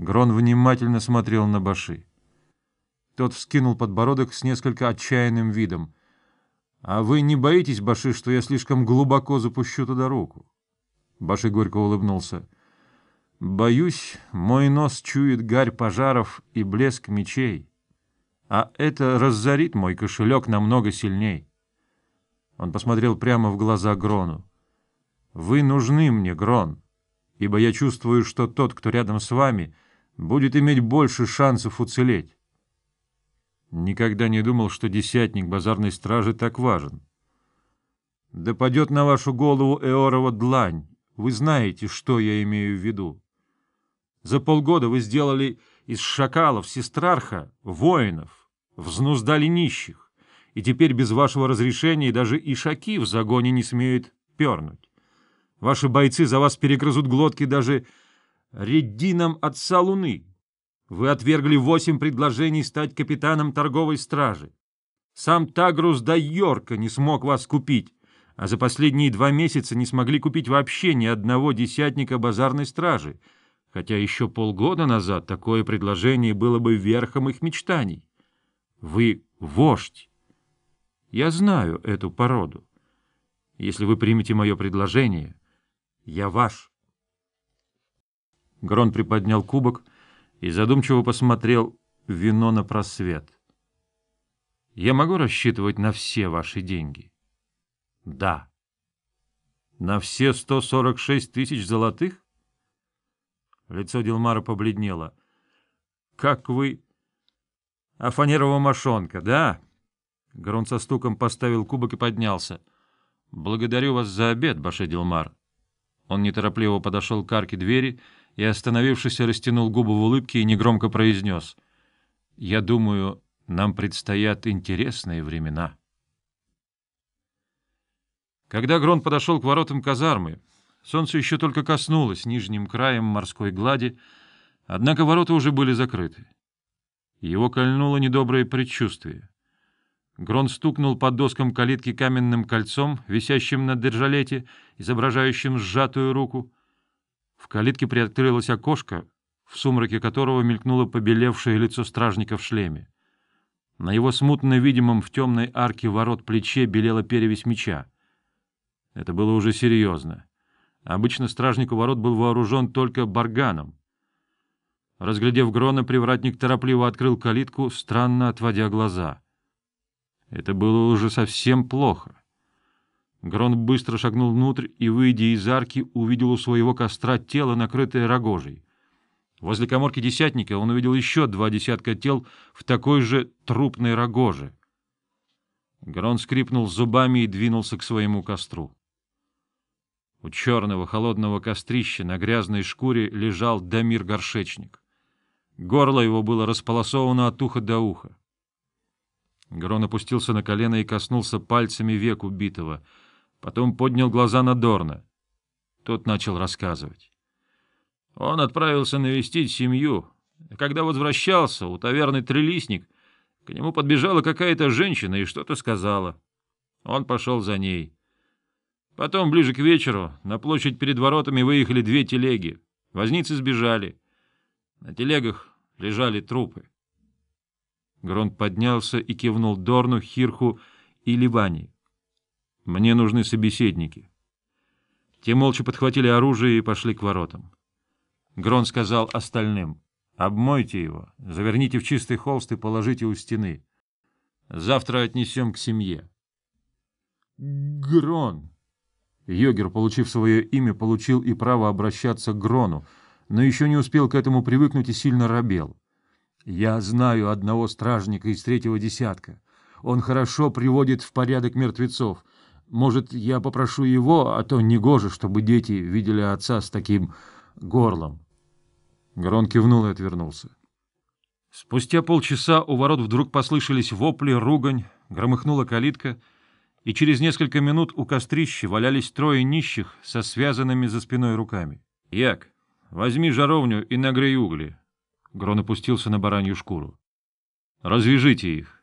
Грон внимательно смотрел на Баши. Тот вскинул подбородок с несколько отчаянным видом. — А вы не боитесь, Баши, что я слишком глубоко запущу туда руку? Баши горько улыбнулся. — Боюсь, мой нос чует гарь пожаров и блеск мечей. А это разорит мой кошелек намного сильней. Он посмотрел прямо в глаза Грону. — Вы нужны мне, Грон, ибо я чувствую, что тот, кто рядом с вами, будет иметь больше шансов уцелеть. Никогда не думал, что десятник базарной стражи так важен. Да падет на вашу голову Эорова длань. Вы знаете, что я имею в виду. За полгода вы сделали из шакалов сестрарха воинов, взнуздали нищих, и теперь без вашего разрешения даже ишаки в загоне не смеют пернуть. Ваши бойцы за вас перегрызут глотки даже реддином отца Луны. Вы отвергли восемь предложений стать капитаном торговой стражи. Сам Тагрус до Йорка не смог вас купить, а за последние два месяца не смогли купить вообще ни одного десятника базарной стражи, хотя еще полгода назад такое предложение было бы верхом их мечтаний. Вы вождь. Я знаю эту породу. Если вы примете мое предложение, я ваш. Грон приподнял кубок и задумчиво посмотрел вино на просвет. — Я могу рассчитывать на все ваши деньги? — Да. — На все 146 тысяч золотых? Лицо Дилмара побледнело. — Как вы... — А фанерова мошонка, да? Грон со стуком поставил кубок и поднялся. — Благодарю вас за обед, Баше Дилмар. Он неторопливо подошел к арке двери и, остановившись, растянул губы в улыбке и негромко произнес. «Я думаю, нам предстоят интересные времена». Когда Грон подошел к воротам казармы, солнце еще только коснулось нижним краем морской глади, однако ворота уже были закрыты. Его кольнуло недоброе предчувствие. Грон стукнул по доскам калитки каменным кольцом, висящим на держалете, изображающим сжатую руку — в калитке приоткрылось окошко, в сумраке которого мелькнуло побелевшее лицо стражника в шлеме. На его смутно видимом в темной арке ворот плече белела перевесь меча. Это было уже серьезно. Обычно стражник у ворот был вооружен только барганом. Разглядев Грона, привратник торопливо открыл калитку, странно отводя глаза. Это было уже совсем плохо. Грон быстро шагнул внутрь и, выйдя из арки, увидел у своего костра тело, накрытое рогожей. Возле коморки десятника он увидел еще два десятка тел в такой же трупной рогоже. Грон скрипнул зубами и двинулся к своему костру. У черного холодного кострища на грязной шкуре лежал Дамир-горшечник. Горло его было располосовано от уха до уха. Грон опустился на колено и коснулся пальцами век убитого — Потом поднял глаза на Дорна. Тот начал рассказывать. Он отправился навестить семью. Когда возвращался, у таверны «Трелистник» к нему подбежала какая-то женщина и что-то сказала. Он пошел за ней. Потом, ближе к вечеру, на площадь перед воротами выехали две телеги. Возницы сбежали. На телегах лежали трупы. Грон поднялся и кивнул Дорну, Хирху и Ливани. Мне нужны собеседники. Те молча подхватили оружие и пошли к воротам. Грон сказал остальным, «Обмойте его, заверните в чистый холст и положите у стены. Завтра отнесем к семье». «Грон!» Йогер, получив свое имя, получил и право обращаться к Грону, но еще не успел к этому привыкнуть и сильно робел. «Я знаю одного стражника из третьего десятка. Он хорошо приводит в порядок мертвецов. Может, я попрошу его, а то негоже, чтобы дети видели отца с таким горлом. Грон кивнул и отвернулся. Спустя полчаса у ворот вдруг послышались вопли, ругань, громыхнула калитка, и через несколько минут у кострища валялись трое нищих со связанными за спиной руками. — Як, возьми жаровню и нагрей угли. Грон опустился на баранью шкуру. — Развяжите их.